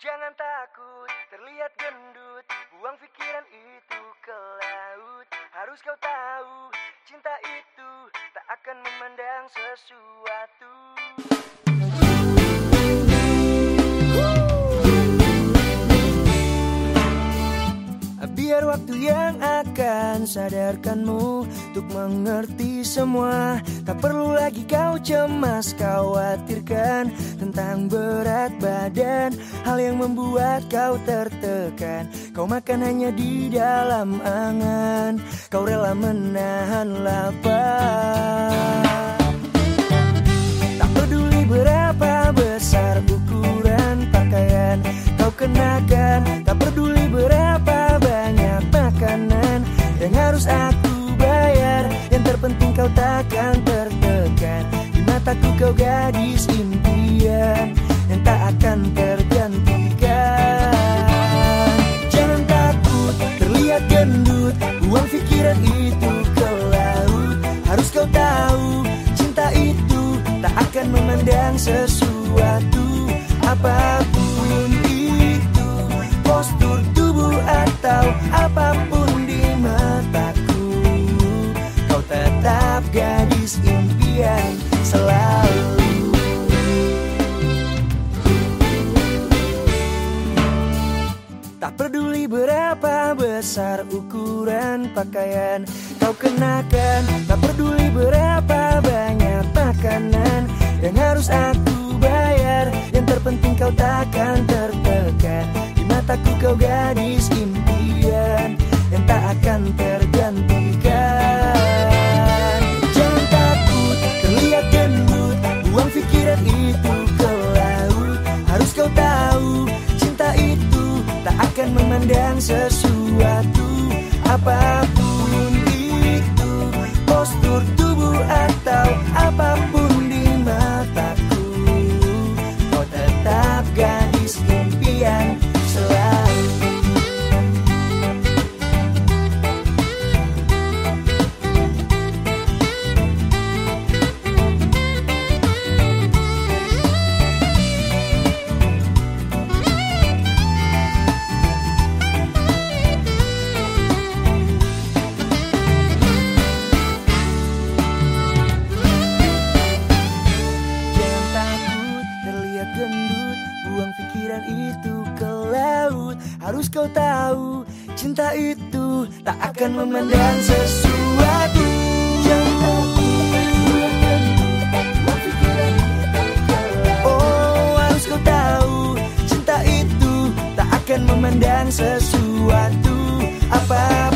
Jangan takut terlihat gendut Buang pikiran itu ke laut. Harus kau tahu Cinta itu tak akan memandang sesuatu sadarkanmu Untuk mengerti semua. Tak perlu lagi kau cemas Khawatirkan tentang berat badan. Hal yang membuat kau tertekan Kau makan hanya di dalam angan. Kau rela menahan lapar mataku kau gadis impian Yang tak akan tergantikan. Jangan takut terlihat gendut Buang pikiran itu ke laut. Harus kau tahu cinta itu tak akan memandang sesuatu. Apa pun Tak peduli berapa besar ukuran pakaian. Kau kenakan Tak peduli berapa banyak makanan. Yang harus aku bayar Yang terpenting kau takkan tertekan. Di mataku kau gadis impian Yang tak akan tergantikan sesuatu. Apa pun Harus kau tahu Cinta itu tak akan memandang sesuatu. Laut Oh harus kau tahu Cinta itu tak akan memandang sesuatu. Apa